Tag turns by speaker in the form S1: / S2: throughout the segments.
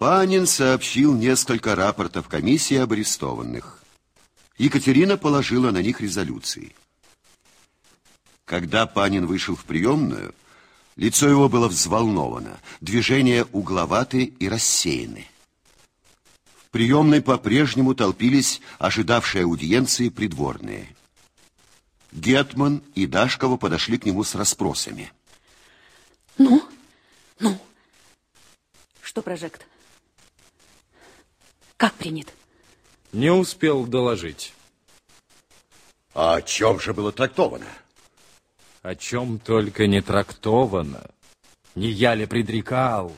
S1: Панин сообщил несколько рапортов комиссии об арестованных. Екатерина положила на них резолюции. Когда Панин вышел в приемную, лицо его было взволновано, движения угловаты и рассеяны. В приемной по-прежнему толпились ожидавшие аудиенции придворные. Гетман и Дашкова подошли к нему с расспросами.
S2: Ну, ну, что прожект? Как принят?
S3: Не успел доложить.
S1: А о чем же было трактовано?
S3: О чем только не трактовано. Не я ли предрекал?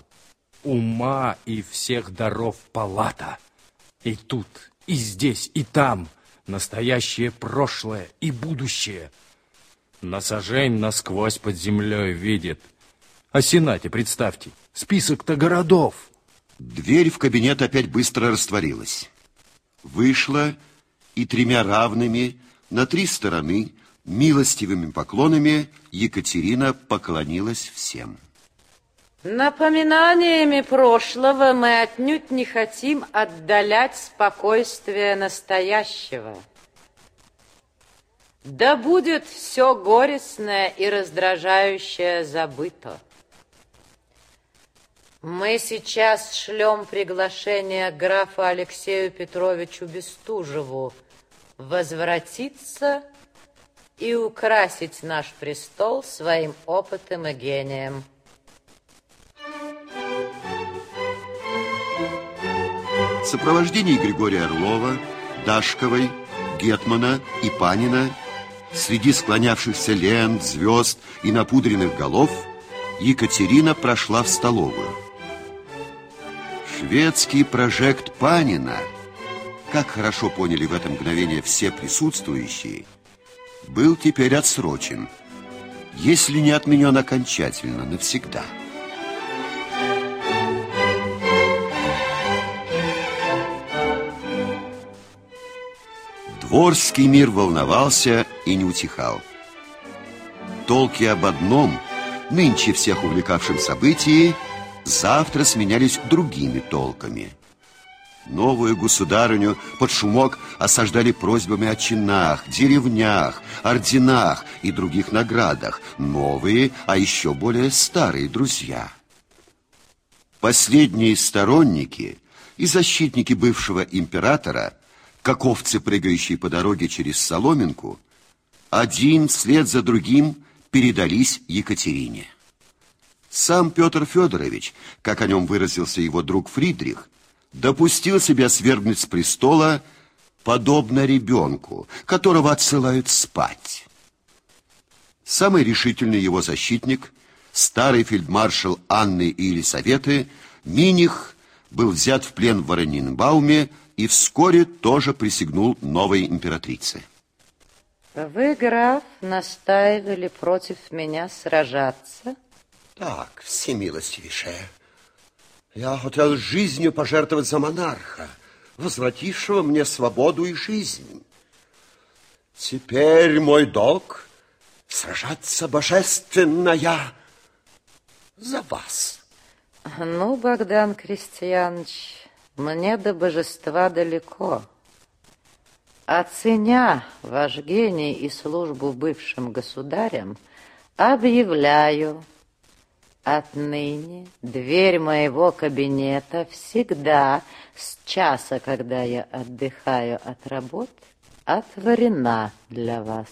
S3: Ума и всех даров палата. И тут, и здесь, и там настоящее прошлое и будущее. Насажень насквозь под землей видит. О Сенате представьте, список-то городов.
S1: Дверь в кабинет опять быстро растворилась. Вышла и тремя равными на три стороны милостивыми поклонами Екатерина поклонилась всем.
S4: Напоминаниями прошлого мы отнюдь не хотим отдалять спокойствие настоящего. Да будет все горестное и раздражающее забыто. Мы сейчас шлем приглашение графу Алексею Петровичу Бестужеву возвратиться и украсить наш престол своим опытом и гением.
S1: В сопровождении Григория Орлова, Дашковой, Гетмана и Панина среди склонявшихся лент, звезд и напудренных голов Екатерина прошла в столовую. Шведский прожект Панина, как хорошо поняли в это мгновение все присутствующие, был теперь отсрочен, если не отменен окончательно, навсегда. Дворский мир волновался и не утихал. Толки об одном, нынче всех увлекавшем событии – завтра сменялись другими толками. Новую государыню под шумок осаждали просьбами о чинах, деревнях, орденах и других наградах. Новые, а еще более старые друзья. Последние сторонники и защитники бывшего императора, как овцы, прыгающие по дороге через Соломинку, один вслед за другим передались Екатерине. Сам Петр Федорович, как о нем выразился его друг Фридрих, допустил себя свергнуть с престола, подобно ребенку, которого отсылают спать. Самый решительный его защитник, старый фельдмаршал Анны и Елисаветы, Миних, был взят в плен в Воронинбауме и вскоре тоже присягнул новой императрице.
S4: Вы, граф, настаивали против меня сражаться?
S5: Так, всемилостивейшая, я хотел жизнью пожертвовать за монарха, возвратившего мне свободу и жизнь. Теперь мой долг сражаться божественная за вас.
S4: Ну, Богдан Крестьянович, мне до божества далеко. Оценя ваш гений и службу бывшим государям, объявляю, Отныне дверь моего кабинета всегда с часа, когда я отдыхаю от работ, отворена для вас.